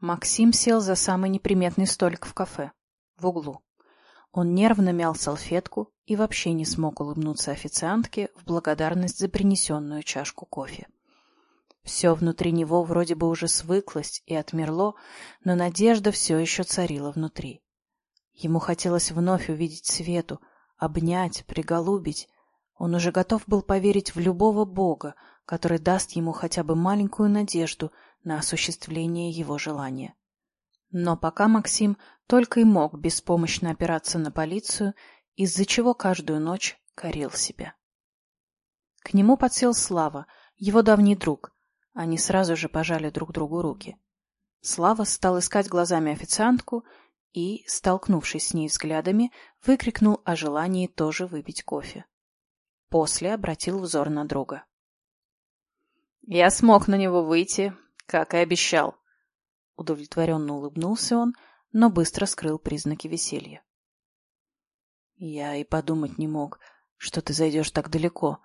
Максим сел за самый неприметный столик в кафе, в углу. Он нервно мял салфетку и вообще не смог улыбнуться официантке в благодарность за принесенную чашку кофе. Все внутри него вроде бы уже свыклось и отмерло, но надежда все еще царила внутри. Ему хотелось вновь увидеть Свету, обнять, приголубить. Он уже готов был поверить в любого бога, который даст ему хотя бы маленькую надежду на осуществление его желания. Но пока Максим только и мог беспомощно опираться на полицию, из-за чего каждую ночь корил себя. К нему подсел Слава, его давний друг. Они сразу же пожали друг другу руки. Слава стал искать глазами официантку и, столкнувшись с ней взглядами, выкрикнул о желании тоже выпить кофе. После обратил взор на друга. «Я смог на него выйти, как и обещал». Удовлетворенно улыбнулся он, но быстро скрыл признаки веселья. «Я и подумать не мог, что ты зайдешь так далеко.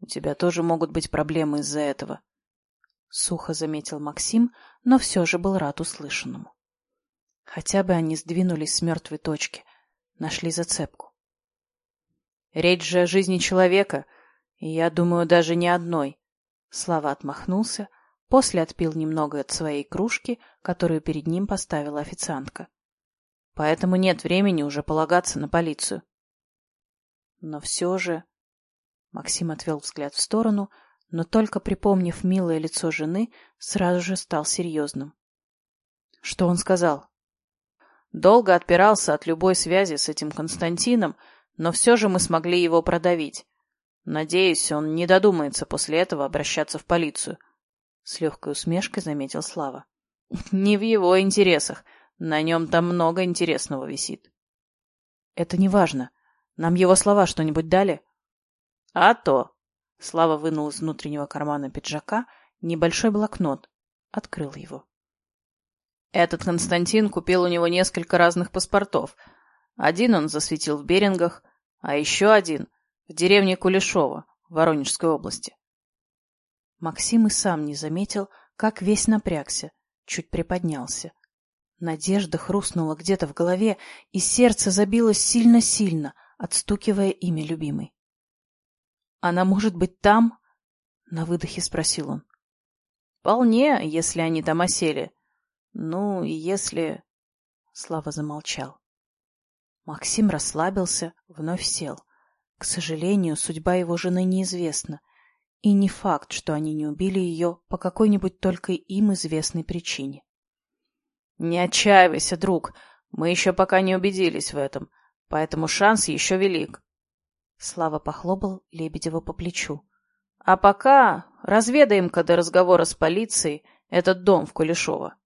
У тебя тоже могут быть проблемы из-за этого», — сухо заметил Максим, но все же был рад услышанному. Хотя бы они сдвинулись с мертвой точки, нашли зацепку. Речь же о жизни человека, и я думаю, даже не одной. Слава отмахнулся, после отпил немного от своей кружки, которую перед ним поставила официантка. Поэтому нет времени уже полагаться на полицию. Но все же... Максим отвел взгляд в сторону, но только припомнив милое лицо жены, сразу же стал серьезным. Что он сказал? Долго отпирался от любой связи с этим Константином, но все же мы смогли его продавить. Надеюсь, он не додумается после этого обращаться в полицию. С легкой усмешкой заметил Слава. Не в его интересах. На нем там много интересного висит. Это не важно. Нам его слова что-нибудь дали? А то. Слава вынул из внутреннего кармана пиджака небольшой блокнот. Открыл его. Этот Константин купил у него несколько разных паспортов. Один он засветил в Берингах, а еще один в деревне Кулешово, в Воронежской области. Максим и сам не заметил, как весь напрягся, чуть приподнялся. Надежда хрустнула где-то в голове, и сердце забилось сильно-сильно, отстукивая имя любимой. «Она может быть там?» — на выдохе спросил он. «Вполне, если они там осели. Ну, и если... Слава замолчал. Максим расслабился, вновь сел. К сожалению, судьба его жены неизвестна. И не факт, что они не убили ее по какой-нибудь только им известной причине. «Не отчаивайся, друг. Мы еще пока не убедились в этом, поэтому шанс еще велик». Слава похлопал Лебедева по плечу. «А пока разведаем-ка до разговора с полицией этот дом в Кулешово.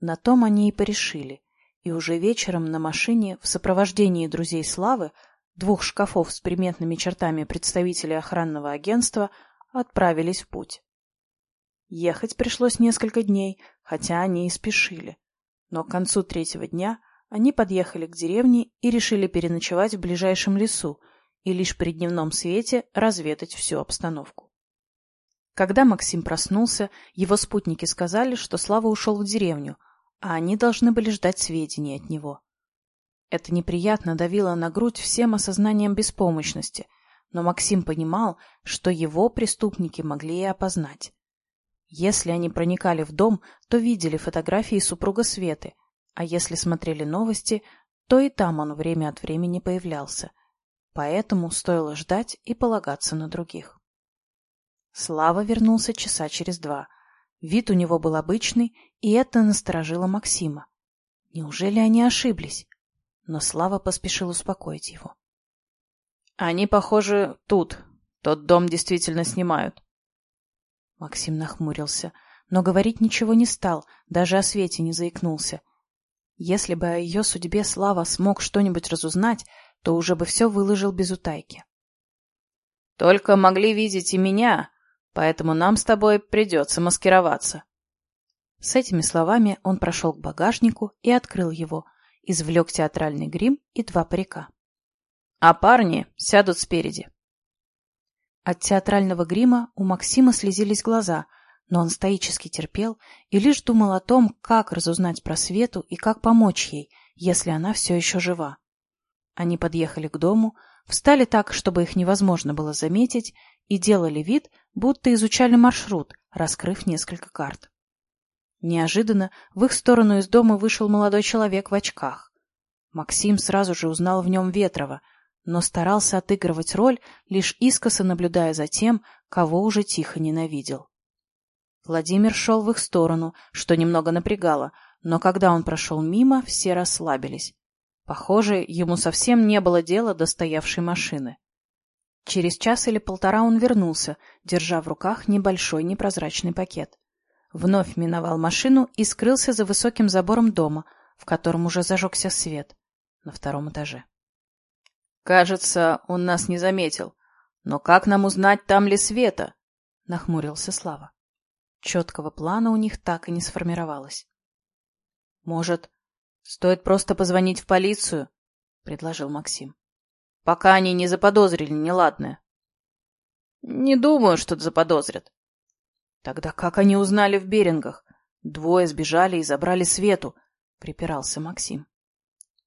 На том они и порешили, и уже вечером на машине в сопровождении друзей Славы, двух шкафов с приметными чертами представителей охранного агентства, отправились в путь. Ехать пришлось несколько дней, хотя они и спешили. Но к концу третьего дня они подъехали к деревне и решили переночевать в ближайшем лесу и лишь при дневном свете разведать всю обстановку. Когда Максим проснулся, его спутники сказали, что Слава ушел в деревню – а они должны были ждать сведений от него. Это неприятно давило на грудь всем осознанием беспомощности, но Максим понимал, что его преступники могли и опознать. Если они проникали в дом, то видели фотографии супруга Светы, а если смотрели новости, то и там он время от времени появлялся. Поэтому стоило ждать и полагаться на других. Слава вернулся часа через два — Вид у него был обычный, и это насторожило Максима. Неужели они ошиблись? Но Слава поспешил успокоить его. «Они, похоже, тут. Тот дом действительно снимают». Максим нахмурился, но говорить ничего не стал, даже о Свете не заикнулся. Если бы о ее судьбе Слава смог что-нибудь разузнать, то уже бы все выложил без утайки. «Только могли видеть и меня, Поэтому нам с тобой придется маскироваться. С этими словами он прошел к багажнику и открыл его, извлек театральный грим и два парика. А парни сядут спереди. От театрального грима у Максима слезились глаза, но он стоически терпел и лишь думал о том, как разузнать про Свету и как помочь ей, если она все еще жива. Они подъехали к дому, встали так, чтобы их невозможно было заметить, и делали вид, будто изучали маршрут, раскрыв несколько карт. Неожиданно в их сторону из дома вышел молодой человек в очках. Максим сразу же узнал в нем Ветрова, но старался отыгрывать роль, лишь искоса наблюдая за тем, кого уже тихо ненавидел. Владимир шел в их сторону, что немного напрягало, но когда он прошел мимо, все расслабились. Похоже, ему совсем не было дела до стоявшей машины. Через час или полтора он вернулся, держа в руках небольшой непрозрачный пакет. Вновь миновал машину и скрылся за высоким забором дома, в котором уже зажегся свет, на втором этаже. «Кажется, он нас не заметил. Но как нам узнать, там ли Света?» — нахмурился Слава. Четкого плана у них так и не сформировалось. «Может, стоит просто позвонить в полицию?» — предложил Максим. «Пока они не заподозрили неладное». «Не думаю, что заподозрят». «Тогда как они узнали в Берингах? Двое сбежали и забрали Свету», — припирался Максим.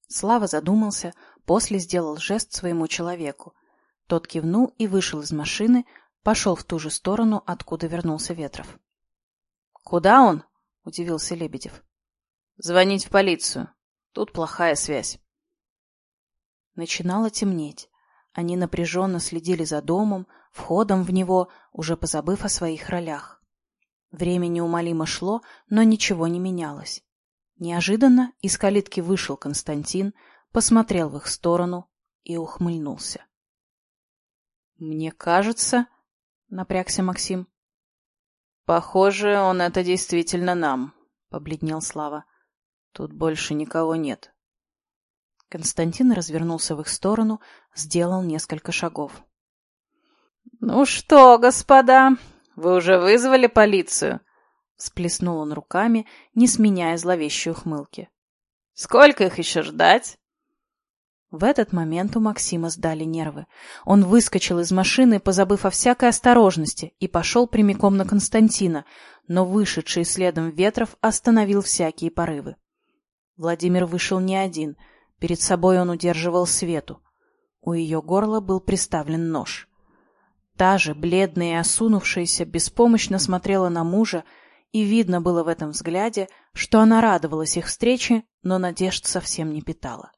Слава задумался, после сделал жест своему человеку. Тот кивнул и вышел из машины, пошел в ту же сторону, откуда вернулся Ветров. «Куда он?» — удивился Лебедев. «Звонить в полицию. Тут плохая связь». Начинало темнеть. Они напряженно следили за домом, входом в него, уже позабыв о своих ролях. Время неумолимо шло, но ничего не менялось. Неожиданно из калитки вышел Константин, посмотрел в их сторону и ухмыльнулся. — Мне кажется, — напрягся Максим, Похоже, он это действительно нам, побледнел Слава. Тут больше никого нет. Константин развернулся в их сторону, сделал несколько шагов. Ну что, господа, вы уже вызвали полицию? Сплеснул он руками, не сменяя зловещей ухмылки. Сколько их еще ждать? В этот момент у Максима сдали нервы. Он выскочил из машины, позабыв о всякой осторожности, и пошел прямиком на Константина, но вышедший следом Ветров остановил всякие порывы. Владимир вышел не один. Перед собой он удерживал Свету. У ее горла был приставлен нож. Та же, бледная и осунувшаяся, беспомощно смотрела на мужа, и видно было в этом взгляде, что она радовалась их встрече, но надежд совсем не питала.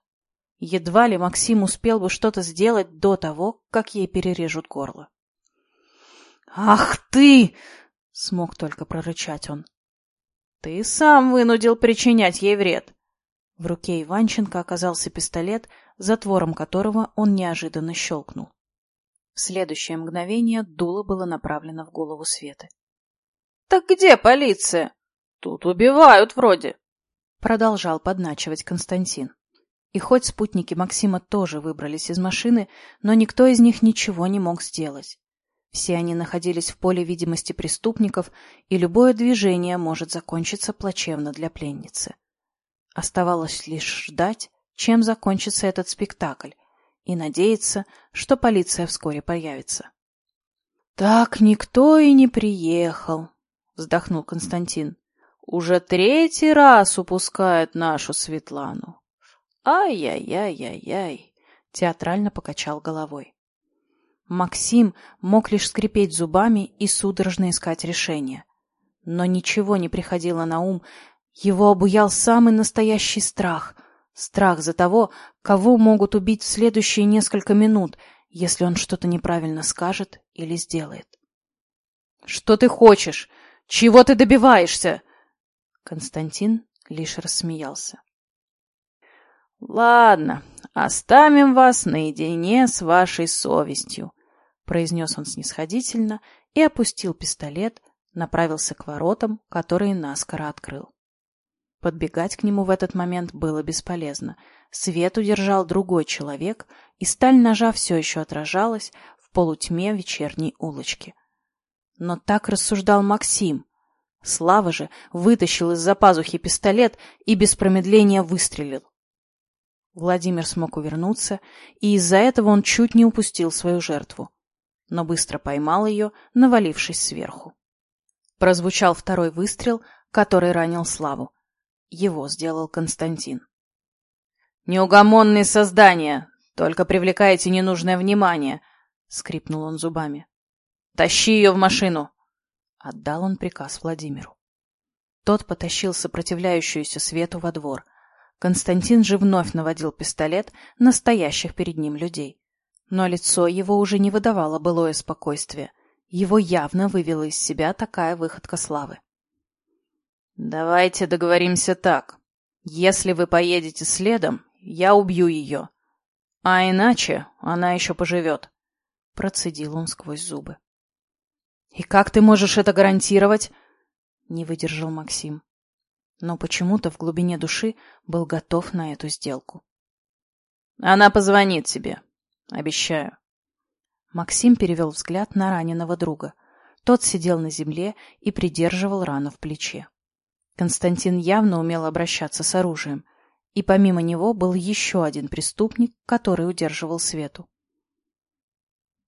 Едва ли Максим успел бы что-то сделать до того, как ей перережут горло. «Ах ты!» — смог только прорычать он. «Ты сам вынудил причинять ей вред!» В руке Иванченко оказался пистолет, затвором которого он неожиданно щелкнул. В следующее мгновение дуло было направлено в голову Светы. «Так где полиция? Тут убивают вроде!» Продолжал подначивать Константин. И хоть спутники Максима тоже выбрались из машины, но никто из них ничего не мог сделать. Все они находились в поле видимости преступников, и любое движение может закончиться плачевно для пленницы. Оставалось лишь ждать, чем закончится этот спектакль, и надеяться, что полиция вскоре появится. — Так никто и не приехал, — вздохнул Константин. — Уже третий раз упускает нашу Светлану. «Ай-яй-яй-яй-яй!» — театрально покачал головой. Максим мог лишь скрипеть зубами и судорожно искать решение. Но ничего не приходило на ум. Его обуял самый настоящий страх. Страх за того, кого могут убить в следующие несколько минут, если он что-то неправильно скажет или сделает. «Что ты хочешь? Чего ты добиваешься?» Константин лишь рассмеялся. «Ладно, оставим вас наедине с вашей совестью», — произнес он снисходительно и опустил пистолет, направился к воротам, которые наскоро открыл. Подбегать к нему в этот момент было бесполезно. Свет удержал другой человек, и сталь ножа все еще отражалась в полутьме вечерней улочки. Но так рассуждал Максим. Слава же вытащил из-за пазухи пистолет и без промедления выстрелил. Владимир смог увернуться, и из-за этого он чуть не упустил свою жертву, но быстро поймал ее, навалившись сверху. Прозвучал второй выстрел, который ранил Славу. Его сделал Константин. «Неугомонные создания! Только привлекаете ненужное внимание!» — скрипнул он зубами. «Тащи ее в машину!» — отдал он приказ Владимиру. Тот потащил сопротивляющуюся Свету во двор. Константин же вновь наводил пистолет на стоящих перед ним людей. Но лицо его уже не выдавало былое спокойствие. Его явно вывела из себя такая выходка славы. «Давайте договоримся так. Если вы поедете следом, я убью ее. А иначе она еще поживет», — процедил он сквозь зубы. «И как ты можешь это гарантировать?» — не выдержал Максим. Но почему-то в глубине души был готов на эту сделку. «Она позвонит тебе. Обещаю». Максим перевел взгляд на раненого друга. Тот сидел на земле и придерживал рану в плече. Константин явно умел обращаться с оружием, и помимо него был еще один преступник, который удерживал Свету.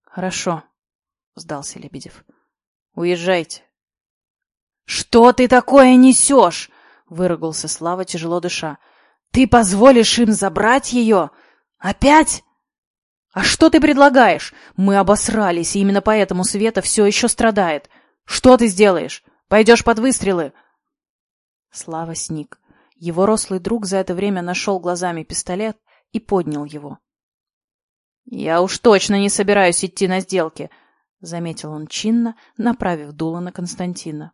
«Хорошо», — сдался Лебедев. «Уезжайте». «Что ты такое несешь?» — выругался Слава, тяжело дыша. «Ты позволишь им забрать ее? Опять?» «А что ты предлагаешь? Мы обосрались, и именно поэтому Света все еще страдает. Что ты сделаешь? Пойдешь под выстрелы?» Слава сник. Его рослый друг за это время нашел глазами пистолет и поднял его. «Я уж точно не собираюсь идти на сделки», — заметил он чинно, направив дуло на Константина.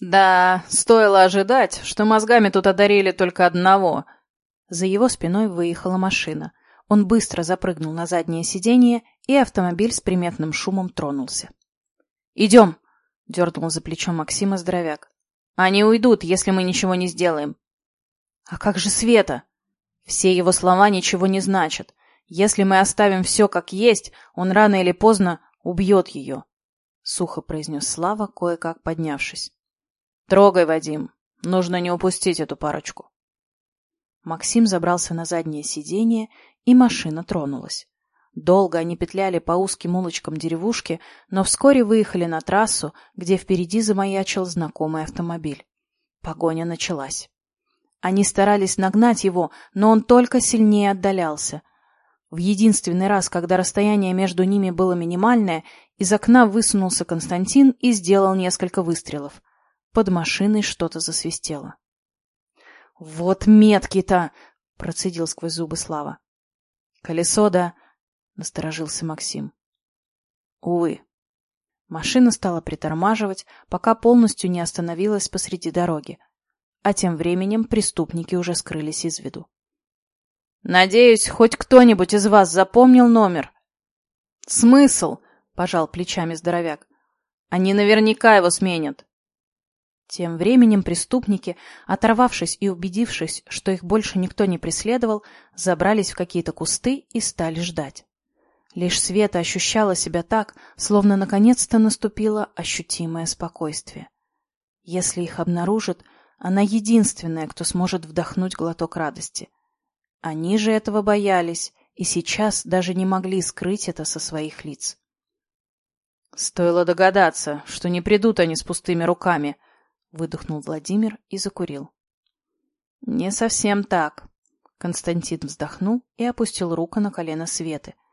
«Да, стоило ожидать, что мозгами тут одарили только одного». За его спиной выехала машина. Он быстро запрыгнул на заднее сиденье, и автомобиль с приметным шумом тронулся. «Идем!» — дернул за плечо Максима здоровяк. Они уйдут, если мы ничего не сделаем. А как же Света? Все его слова ничего не значат. Если мы оставим все как есть, он рано или поздно убьет ее. Сухо произнес Слава, кое-как поднявшись. Трогай, Вадим. Нужно не упустить эту парочку. Максим забрался на заднее сиденье, и машина тронулась. Долго они петляли по узким улочкам деревушки, но вскоре выехали на трассу, где впереди замаячил знакомый автомобиль. Погоня началась. Они старались нагнать его, но он только сильнее отдалялся. В единственный раз, когда расстояние между ними было минимальное, из окна высунулся Константин и сделал несколько выстрелов. Под машиной что-то засвистело. — Вот метки-то! — процедил сквозь зубы Слава. — Колесо, да? — насторожился Максим. Увы. Машина стала притормаживать, пока полностью не остановилась посреди дороги. А тем временем преступники уже скрылись из виду. «Надеюсь, хоть кто-нибудь из вас запомнил номер?» «Смысл?» — пожал плечами здоровяк. «Они наверняка его сменят». Тем временем преступники, оторвавшись и убедившись, что их больше никто не преследовал, забрались в какие-то кусты и стали ждать. Лишь Света ощущала себя так, словно наконец-то наступило ощутимое спокойствие. Если их обнаружат, она единственная, кто сможет вдохнуть глоток радости. Они же этого боялись и сейчас даже не могли скрыть это со своих лиц. «Стоило догадаться, что не придут они с пустыми руками», — выдохнул Владимир и закурил. «Не совсем так», — Константин вздохнул и опустил руку на колено Светы —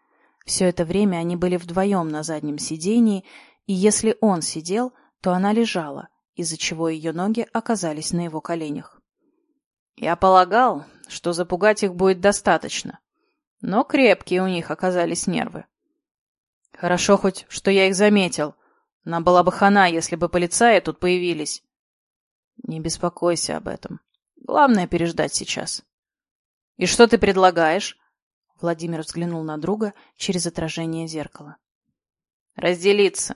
все это время они были вдвоем на заднем сидении, и если он сидел, то она лежала, из-за чего ее ноги оказались на его коленях. Я полагал, что запугать их будет достаточно, но крепкие у них оказались нервы. Хорошо хоть, что я их заметил. Нам была бы хана, если бы полицаи тут появились. Не беспокойся об этом. Главное переждать сейчас. И что ты предлагаешь? Владимир взглянул на друга через отражение зеркала. «Разделиться,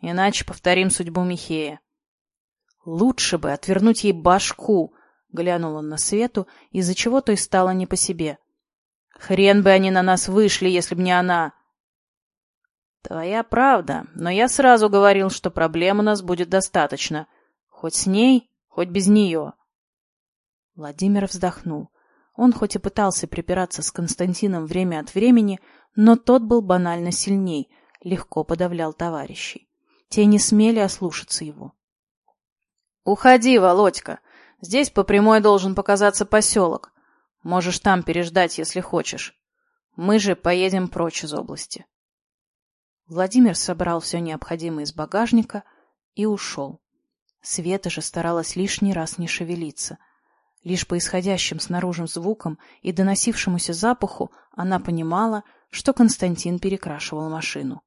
иначе повторим судьбу Михея». «Лучше бы отвернуть ей башку!» — глянул он на Свету, из-за чего то и стало не по себе. «Хрен бы они на нас вышли, если б не она!» «Твоя правда, но я сразу говорил, что проблем у нас будет достаточно. Хоть с ней, хоть без нее». Владимир вздохнул. Он хоть и пытался припираться с Константином время от времени, но тот был банально сильней, легко подавлял товарищей. те не смели ослушаться его. «Уходи, Володька! Здесь по прямой должен показаться поселок. Можешь там переждать, если хочешь. Мы же поедем прочь из области». Владимир собрал все необходимое из багажника и ушел. Света же старалась лишний раз не шевелиться. Лишь по исходящим снаружи звукам и доносившемуся запаху она понимала, что Константин перекрашивал машину.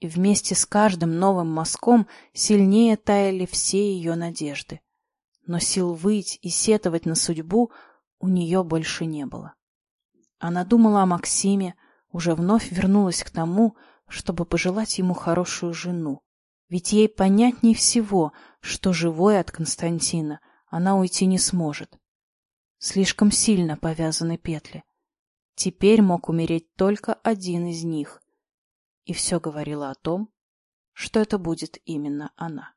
И вместе с каждым новым мазком сильнее таяли все ее надежды. Но сил выйти и сетовать на судьбу у нее больше не было. Она думала о Максиме, уже вновь вернулась к тому, чтобы пожелать ему хорошую жену. Ведь ей понятней всего, что живой от Константина она уйти не сможет. Слишком сильно повязаны петли. Теперь мог умереть только один из них. И все говорило о том, что это будет именно она.